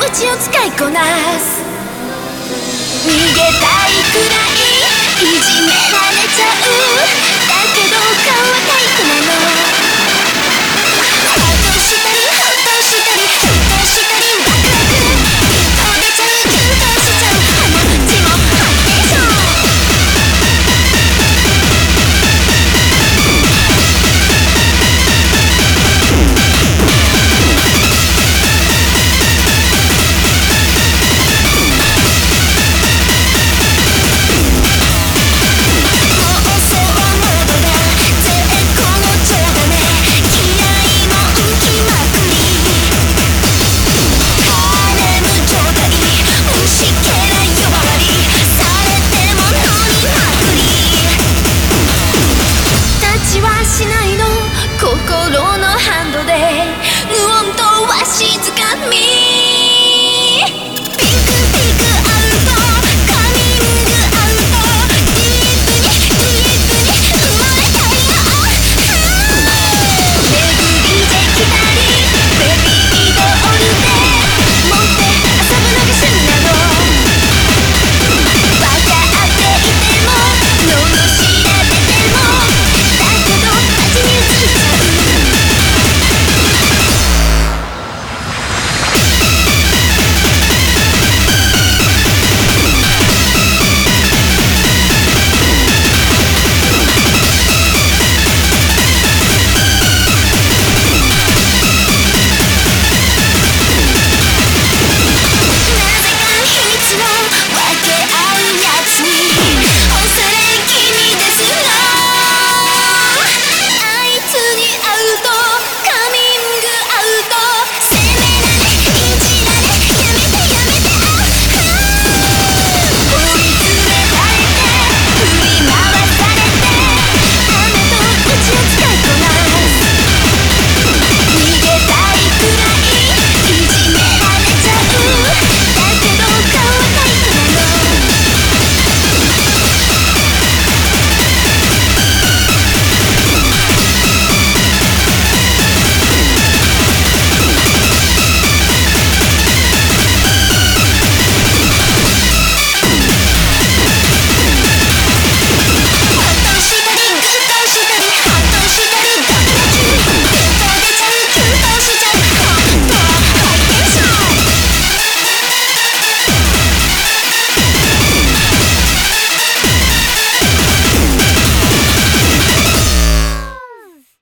うちを使いこなす。逃げたいくらいいじめられちゃう。静かに